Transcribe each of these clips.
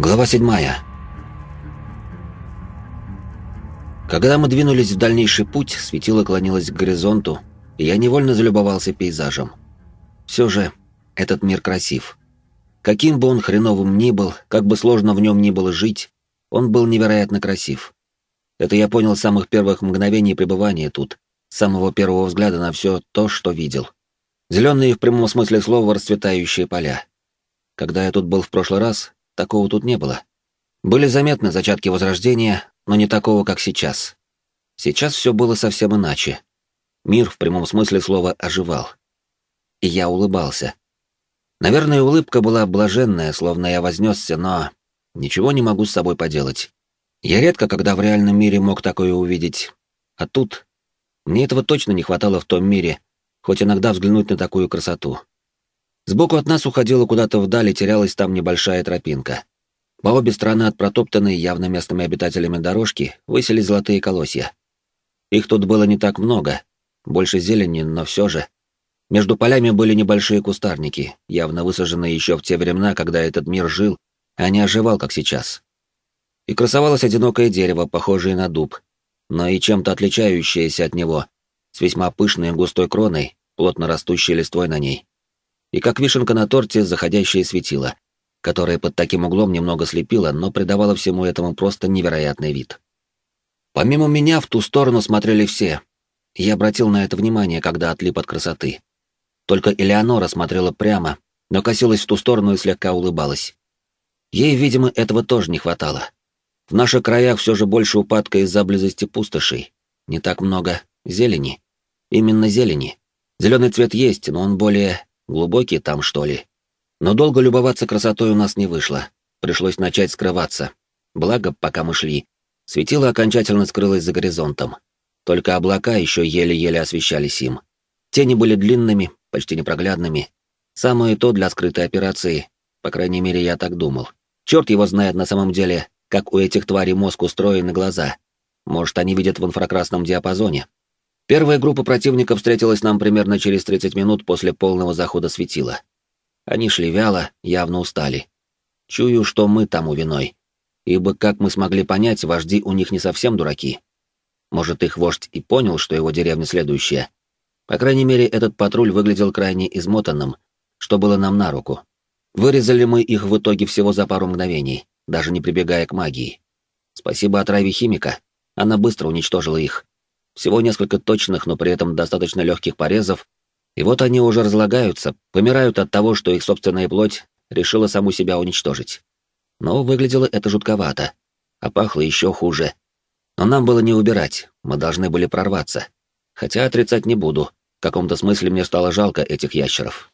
Глава седьмая. Когда мы двинулись в дальнейший путь, светило клонилось к горизонту, и я невольно залюбовался пейзажем. Все же, этот мир красив. Каким бы он хреновым ни был, как бы сложно в нем ни было жить, он был невероятно красив. Это я понял с самых первых мгновений пребывания тут, с самого первого взгляда на все то, что видел. Зеленые в прямом смысле слова расцветающие поля. Когда я тут был в прошлый раз, такого тут не было. Были заметны зачатки возрождения, но не такого, как сейчас. Сейчас все было совсем иначе. Мир в прямом смысле слова оживал. И я улыбался. Наверное, улыбка была блаженная, словно я вознесся, но ничего не могу с собой поделать. Я редко, когда в реальном мире мог такое увидеть. А тут мне этого точно не хватало в том мире, хоть иногда взглянуть на такую красоту. Сбоку от нас уходила куда-то вдаль и терялась там небольшая тропинка. По обе стороны от протоптанной явно местными обитателями дорожки высели золотые колосья. Их тут было не так много, больше зелени, но все же. Между полями были небольшие кустарники, явно высаженные еще в те времена, когда этот мир жил, а не оживал, как сейчас. И красовалось одинокое дерево, похожее на дуб, но и чем-то отличающееся от него, с весьма пышной густой кроной, плотно растущей листвой на ней. И как вишенка на торте заходящее светило, которое под таким углом немного слепило, но придавало всему этому просто невероятный вид. Помимо меня в ту сторону смотрели все. Я обратил на это внимание, когда отлип от красоты. Только Элеонора смотрела прямо, но косилась в ту сторону и слегка улыбалась. Ей, видимо, этого тоже не хватало. В наших краях все же больше упадка из-за близости пустошей. Не так много зелени. Именно зелени. Зеленый цвет есть, но он более глубокий там, что ли. Но долго любоваться красотой у нас не вышло. Пришлось начать скрываться. Благо, пока мы шли, светило окончательно скрылось за горизонтом. Только облака еще еле-еле освещались им. Тени были длинными, почти непроглядными. Самое то для скрытой операции, по крайней мере, я так думал. Черт его знает на самом деле, как у этих тварей мозг устроен и глаза. Может, они видят в инфракрасном диапазоне. Первая группа противников встретилась нам примерно через 30 минут после полного захода светила. Они шли вяло, явно устали. Чую, что мы тому виной. Ибо, как мы смогли понять, вожди у них не совсем дураки. Может, их вождь и понял, что его деревня следующая. По крайней мере, этот патруль выглядел крайне измотанным, что было нам на руку. Вырезали мы их в итоге всего за пару мгновений, даже не прибегая к магии. Спасибо отраве химика, она быстро уничтожила их. Всего несколько точных, но при этом достаточно легких порезов, и вот они уже разлагаются, помирают от того, что их собственная плоть решила саму себя уничтожить. Но выглядело это жутковато, а пахло еще хуже. Но нам было не убирать, мы должны были прорваться. Хотя отрицать не буду, в каком-то смысле мне стало жалко этих ящеров.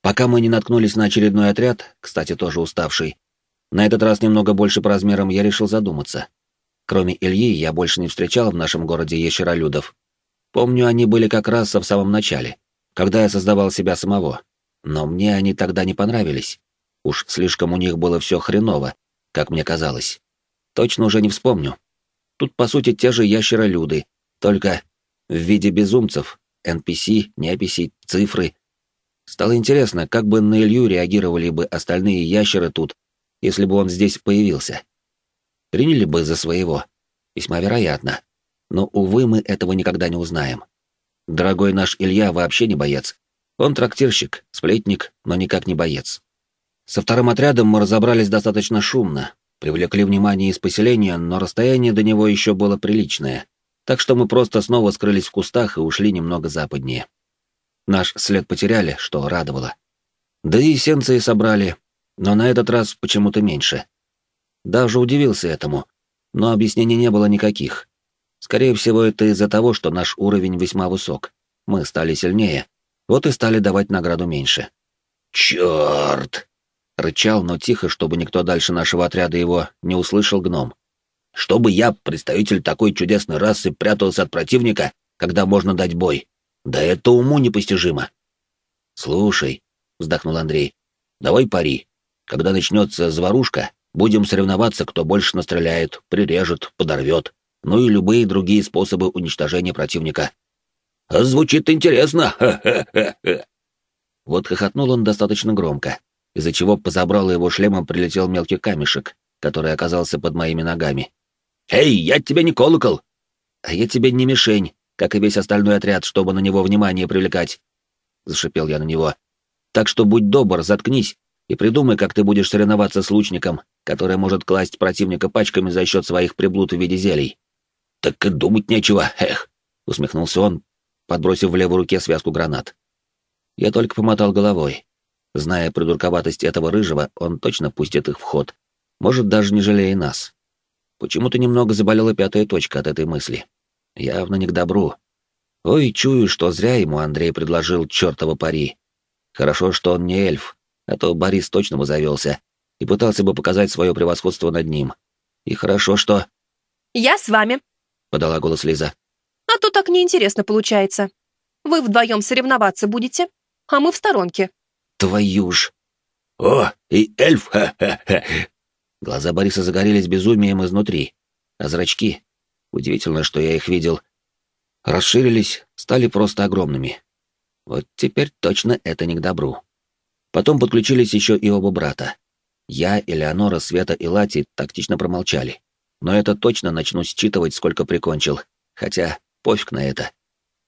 Пока мы не наткнулись на очередной отряд, кстати, тоже уставший, на этот раз немного больше по размерам, я решил задуматься. Кроме Ильи, я больше не встречал в нашем городе ящеролюдов. Помню, они были как раз в самом начале когда я создавал себя самого. Но мне они тогда не понравились. Уж слишком у них было все хреново, как мне казалось. Точно уже не вспомню. Тут, по сути, те же ящеролюды, только в виде безумцев, NPC, неписи, цифры. Стало интересно, как бы на Илью реагировали бы остальные ящеры тут, если бы он здесь появился. Приняли бы за своего. Весьма вероятно. Но, увы, мы этого никогда не узнаем. Дорогой наш Илья вообще не боец. Он трактирщик, сплетник, но никак не боец. Со вторым отрядом мы разобрались достаточно шумно, привлекли внимание из поселения, но расстояние до него еще было приличное, так что мы просто снова скрылись в кустах и ушли немного западнее. Наш след потеряли, что радовало. Да и эссенции собрали, но на этот раз почему-то меньше. Даже удивился этому, но объяснений не было никаких. Скорее всего, это из-за того, что наш уровень весьма высок. Мы стали сильнее, вот и стали давать награду меньше. «Чёрт!» — рычал, но тихо, чтобы никто дальше нашего отряда его не услышал гном. «Чтобы я, представитель такой чудесной расы, прятался от противника, когда можно дать бой. Да это уму непостижимо!» «Слушай», — вздохнул Андрей, — «давай пари. Когда начнется заварушка, будем соревноваться, кто больше настреляет, прирежет, подорвет ну и любые другие способы уничтожения противника. «Звучит интересно! Ха-ха-ха-ха!» Вот хохотнул он достаточно громко. из-за чего по забралу его шлема прилетел мелкий камешек, который оказался под моими ногами. «Эй, я тебе не колокол!» «А я тебе не мишень, как и весь остальной отряд, чтобы на него внимание привлекать!» Зашипел я на него. «Так что будь добр, заткнись и придумай, как ты будешь соревноваться с лучником, который может класть противника пачками за счет своих приблуд в виде зелий». «Так и думать нечего, эх!» — усмехнулся он, подбросив в левой руке связку гранат. Я только помотал головой. Зная придурковатость этого рыжего, он точно пустит их в ход. Может, даже не жалея нас. Почему-то немного заболела пятая точка от этой мысли. Явно не к добру. Ой, чую, что зря ему Андрей предложил чертова пари. Хорошо, что он не эльф, а то Борис точно бы завелся и пытался бы показать свое превосходство над ним. И хорошо, что... «Я с вами», — подала голос Лиза. «А то так неинтересно получается. Вы вдвоем соревноваться будете, а мы в сторонке». «Твою ж!» «О, и эльф! Ха-ха-ха!» Глаза Бориса загорелись безумием изнутри, а зрачки, удивительно, что я их видел, расширились, стали просто огромными. Вот теперь точно это не к добру. Потом подключились еще и оба брата. Я, Элеонора, Света и Лати тактично промолчали. Но это точно начну считывать, сколько прикончил. Хотя пофиг на это.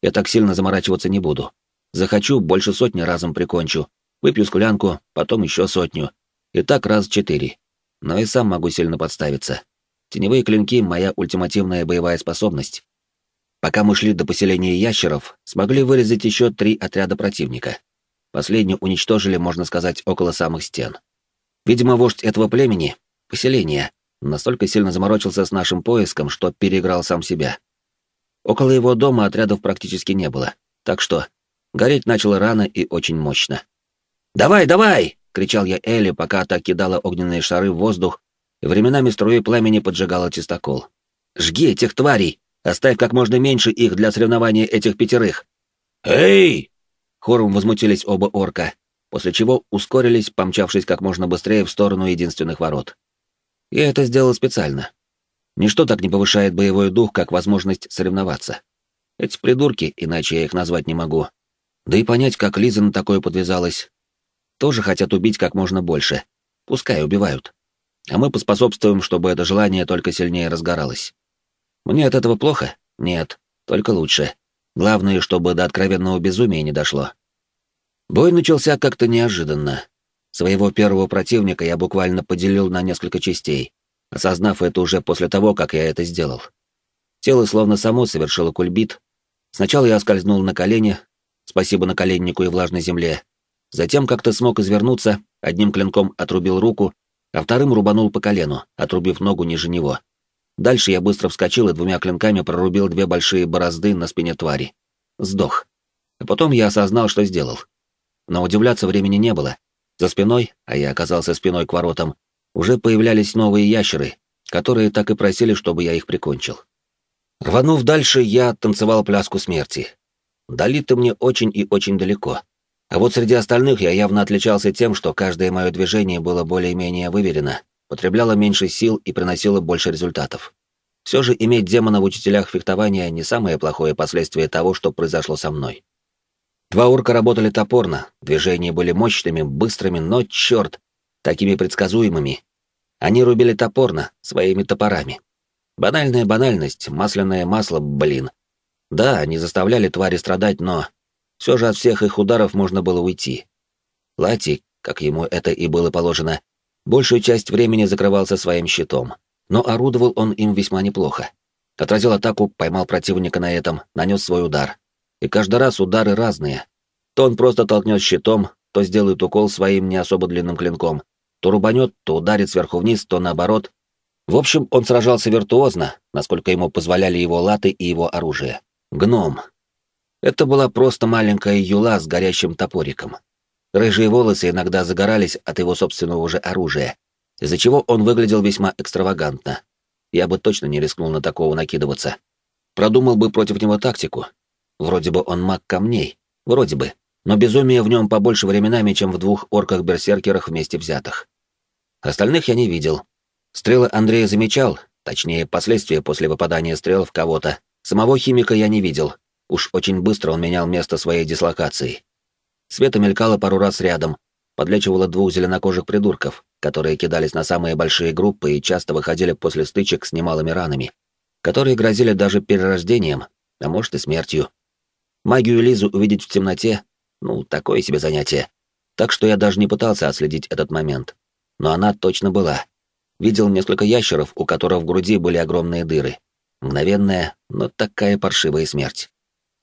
Я так сильно заморачиваться не буду. Захочу, больше сотни разом прикончу. Выпью склянку, потом еще сотню. И так раз четыре. Но и сам могу сильно подставиться. Теневые клинки — моя ультимативная боевая способность. Пока мы шли до поселения ящеров, смогли вырезать еще три отряда противника. Последний уничтожили, можно сказать, около самых стен. Видимо, вождь этого племени, поселения, настолько сильно заморочился с нашим поиском, что переиграл сам себя. Около его дома отрядов практически не было, так что гореть начало рано и очень мощно. «Давай, давай!» — кричал я Элли, пока та кидала огненные шары в воздух, и временами струей пламени поджигала чистокол. «Жги этих тварей! Оставь как можно меньше их для соревнования этих пятерых!» «Эй!» Хором возмутились оба орка, после чего ускорились, помчавшись как можно быстрее в сторону единственных ворот. Я это сделал специально. Ничто так не повышает боевой дух, как возможность соревноваться. Эти придурки, иначе я их назвать не могу. Да и понять, как Лиза на такое подвязалась. Тоже хотят убить как можно больше. Пускай убивают. А мы поспособствуем, чтобы это желание только сильнее разгоралось. Мне от этого плохо? Нет, только лучше. Главное, чтобы до откровенного безумия не дошло. Бой начался как-то неожиданно. Своего первого противника я буквально поделил на несколько частей, осознав это уже после того, как я это сделал. Тело словно само совершило кульбит. Сначала я скользнул на колени, спасибо наколеннику и влажной земле. Затем как-то смог извернуться, одним клинком отрубил руку, а вторым рубанул по колену, отрубив ногу ниже него. Дальше я быстро вскочил и двумя клинками прорубил две большие борозды на спине твари. Сдох. А потом я осознал, что сделал. Но удивляться времени не было. За спиной, а я оказался спиной к воротам, уже появлялись новые ящеры, которые так и просили, чтобы я их прикончил. Рванув дальше, я танцевал пляску смерти. Дали-то мне очень и очень далеко. А вот среди остальных я явно отличался тем, что каждое мое движение было более-менее выверено, потребляло меньше сил и приносило больше результатов. Все же иметь демона в учителях фехтования не самое плохое последствие того, что произошло со мной. Два урка работали топорно, движения были мощными, быстрыми, но, черт, такими предсказуемыми. Они рубили топорно, своими топорами. Банальная банальность, масляное масло, блин. Да, они заставляли твари страдать, но... Все же от всех их ударов можно было уйти. Лати, как ему это и было положено, Большую часть времени закрывался своим щитом, но орудовал он им весьма неплохо. Отразил атаку, поймал противника на этом, нанес свой удар. И каждый раз удары разные. То он просто толкнет щитом, то сделает укол своим не особо длинным клинком, то рубанет, то ударит сверху вниз, то наоборот. В общем, он сражался виртуозно, насколько ему позволяли его латы и его оружие. Гном. Это была просто маленькая юла с горящим топориком. Рыжие волосы иногда загорались от его собственного же оружия, из-за чего он выглядел весьма экстравагантно. Я бы точно не рискнул на такого накидываться. Продумал бы против него тактику. Вроде бы он маг камней, вроде бы, но безумие в нем побольше временами, чем в двух орках-берсеркерах вместе взятых. Остальных я не видел. Стрелы Андрея замечал, точнее, последствия после попадания стрел в кого-то. Самого химика я не видел. Уж очень быстро он менял место своей дислокации. Света мелькала пару раз рядом, подлечивала двух зеленокожих придурков, которые кидались на самые большие группы и часто выходили после стычек с немалыми ранами, которые грозили даже перерождением, а может и смертью. Магию Лизу увидеть в темноте — ну, такое себе занятие. Так что я даже не пытался отследить этот момент. Но она точно была. Видел несколько ящеров, у которых в груди были огромные дыры. Мгновенная, но такая паршивая смерть.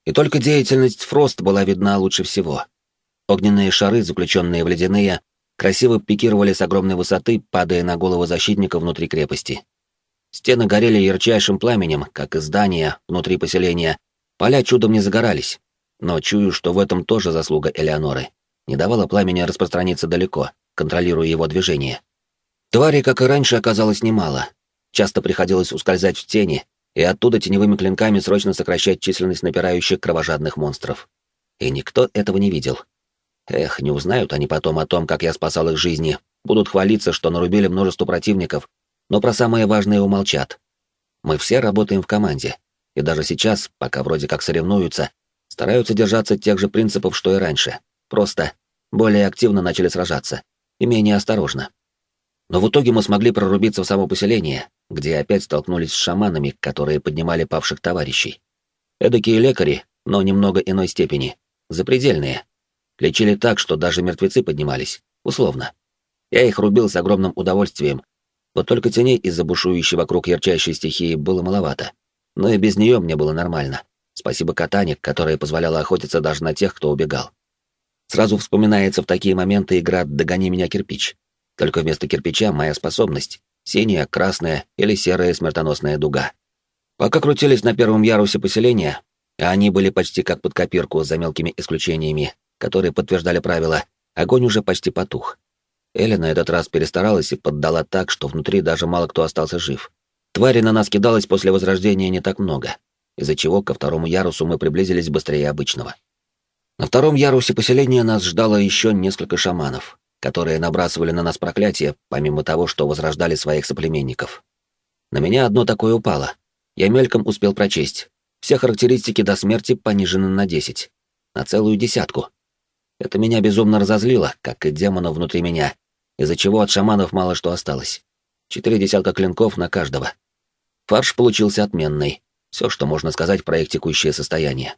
И только деятельность Фрост была видна лучше всего. Огненные шары, заключенные в ледяные, красиво пикировали с огромной высоты, падая на головы защитника внутри крепости. Стены горели ярчайшим пламенем, как и здания внутри поселения. Поля чудом не загорались. Но чую, что в этом тоже заслуга Элеоноры. Не давала пламени распространиться далеко, контролируя его движение. Твари, как и раньше, оказалось немало. Часто приходилось ускользать в тени, и оттуда теневыми клинками срочно сокращать численность напирающих кровожадных монстров. И никто этого не видел. Эх, не узнают они потом о том, как я спасал их жизни, будут хвалиться, что нарубили множество противников, но про самое важное умолчат. Мы все работаем в команде, и даже сейчас, пока вроде как соревнуются, стараются держаться тех же принципов, что и раньше. Просто более активно начали сражаться, и менее осторожно. Но в итоге мы смогли прорубиться в само поселение, где опять столкнулись с шаманами, которые поднимали павших товарищей. Эдакие лекари, но немного иной степени, запредельные. Лечили так, что даже мертвецы поднимались, условно. Я их рубил с огромным удовольствием, вот только теней из-за бушующей вокруг ярчайшей стихии было маловато. Но и без нее мне было нормально. Спасибо катане, которая позволяла охотиться даже на тех, кто убегал. Сразу вспоминается в такие моменты игра «Догони меня, кирпич». Только вместо кирпича моя способность — синяя, красная или серая смертоносная дуга. Пока крутились на первом ярусе поселения, а они были почти как под копирку за мелкими исключениями, которые подтверждали правила, огонь уже почти потух. Эля на этот раз перестаралась и поддала так, что внутри даже мало кто остался жив. Твари на нас кидалось после возрождения не так много, из-за чего ко второму ярусу мы приблизились быстрее обычного. На втором ярусе поселения нас ждало еще несколько шаманов, которые набрасывали на нас проклятие, помимо того, что возрождали своих соплеменников. На меня одно такое упало. Я мельком успел прочесть. Все характеристики до смерти понижены на 10. На целую десятку. Это меня безумно разозлило, как и демона внутри меня, из-за чего от шаманов мало что осталось. Четыре десятка клинков на каждого. Фарш получился отменный. Все, что можно сказать про их текущее состояние.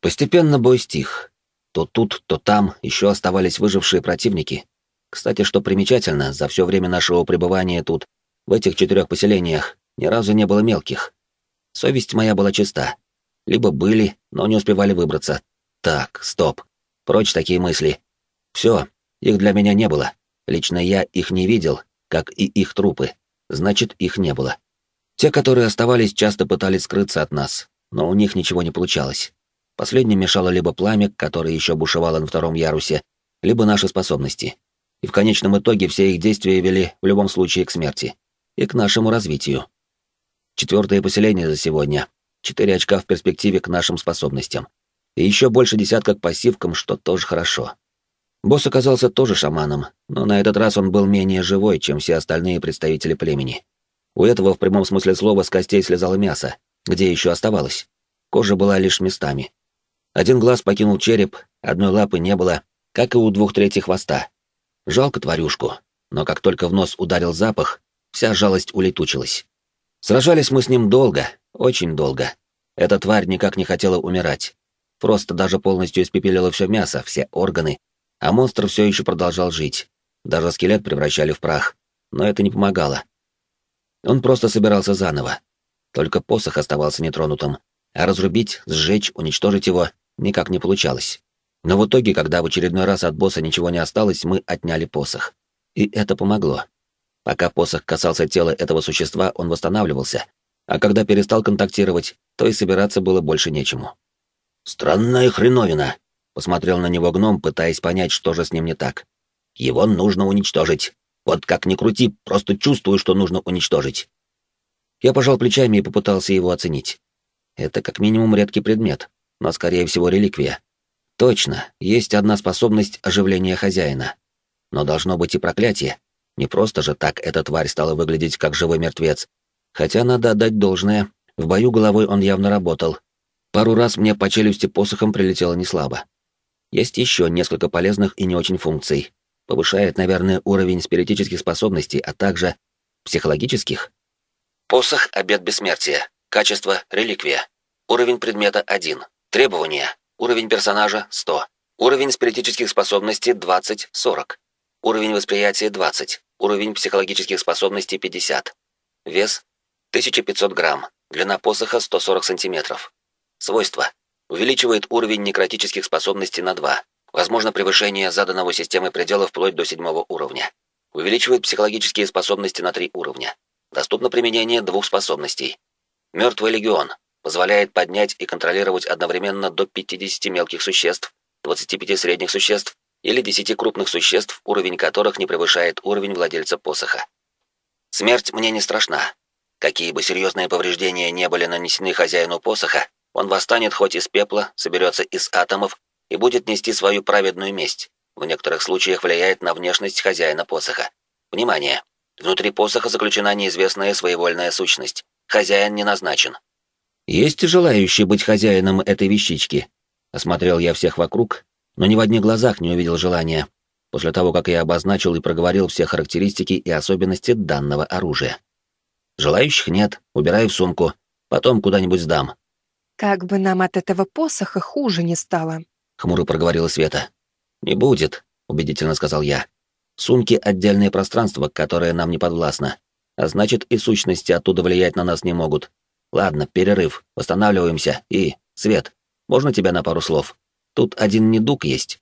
Постепенно бой стих, то тут, то там еще оставались выжившие противники. Кстати, что примечательно, за все время нашего пребывания тут, в этих четырех поселениях, ни разу не было мелких. Совесть моя была чиста. Либо были, но не успевали выбраться. Так, стоп. Прочь такие мысли. Все, их для меня не было. Лично я их не видел, как и их трупы. Значит, их не было. Те, которые оставались, часто пытались скрыться от нас, но у них ничего не получалось. Последним мешало либо пламя, которое еще бушевало на втором ярусе, либо наши способности. И в конечном итоге все их действия вели в любом случае к смерти. И к нашему развитию. Четвертое поселение за сегодня. Четыре очка в перспективе к нашим способностям. И еще больше десятка к пассивкам, что тоже хорошо. Босс оказался тоже шаманом, но на этот раз он был менее живой, чем все остальные представители племени. У этого в прямом смысле слова с костей слезало мясо, где еще оставалось. Кожа была лишь местами. Один глаз покинул череп, одной лапы не было, как и у двух третьих хвоста. Жалко тварюшку, но как только в нос ударил запах, вся жалость улетучилась. Сражались мы с ним долго, очень долго. Эта тварь никак не хотела умирать. Просто даже полностью испепелила все мясо, все органы, а монстр все еще продолжал жить. Даже скелет превращали в прах, но это не помогало. Он просто собирался заново. Только посох оставался нетронутым, а разрубить, сжечь, уничтожить его никак не получалось. Но в итоге, когда в очередной раз от босса ничего не осталось, мы отняли посох. И это помогло. Пока посох касался тела этого существа, он восстанавливался, а когда перестал контактировать, то и собираться было больше нечему. «Странная хреновина», — посмотрел на него гном, пытаясь понять, что же с ним не так. «Его нужно уничтожить. Вот как ни крути, просто чувствую, что нужно уничтожить». Я пожал плечами и попытался его оценить. Это как минимум редкий предмет, но, скорее всего, реликвия. Точно, есть одна способность оживления хозяина. Но должно быть и проклятие. Не просто же так эта тварь стала выглядеть как живой мертвец. Хотя надо отдать должное, в бою головой он явно работал. Пару раз мне по челюсти посохом прилетело неслабо. Есть еще несколько полезных и не очень функций. Повышает, наверное, уровень спиритических способностей, а также психологических. Посох Обед Бессмертия. Качество Реликвия. Уровень предмета 1. Требования. Уровень персонажа 100. Уровень спиритических способностей 20-40. Уровень восприятия 20. Уровень психологических способностей 50. Вес 1500 грамм. Длина посоха 140 сантиметров. Свойства. Увеличивает уровень некротических способностей на 2. Возможно превышение заданного системой предела вплоть до седьмого уровня. Увеличивает психологические способности на 3 уровня. Доступно применение двух способностей. Мертвый легион. Позволяет поднять и контролировать одновременно до 50 мелких существ, 25 средних существ или 10 крупных существ, уровень которых не превышает уровень владельца посоха. Смерть мне не страшна. Какие бы серьезные повреждения не были нанесены хозяину посоха, он восстанет хоть из пепла, соберется из атомов и будет нести свою праведную месть. В некоторых случаях влияет на внешность хозяина посоха. Внимание! Внутри посоха заключена неизвестная своевольная сущность. Хозяин не назначен. «Есть желающий быть хозяином этой вещички?» Осмотрел я всех вокруг, но ни в одних глазах не увидел желания, после того, как я обозначил и проговорил все характеристики и особенности данного оружия. Желающих нет, убираю в сумку, потом куда-нибудь сдам. «Как бы нам от этого посоха хуже не стало», — хмуро проговорила Света. «Не будет», — убедительно сказал я. «Сумки — отдельное пространство, которое нам не подвластно. А значит, и сущности оттуда влиять на нас не могут. Ладно, перерыв, восстанавливаемся и... Свет, можно тебя на пару слов? Тут один недуг есть».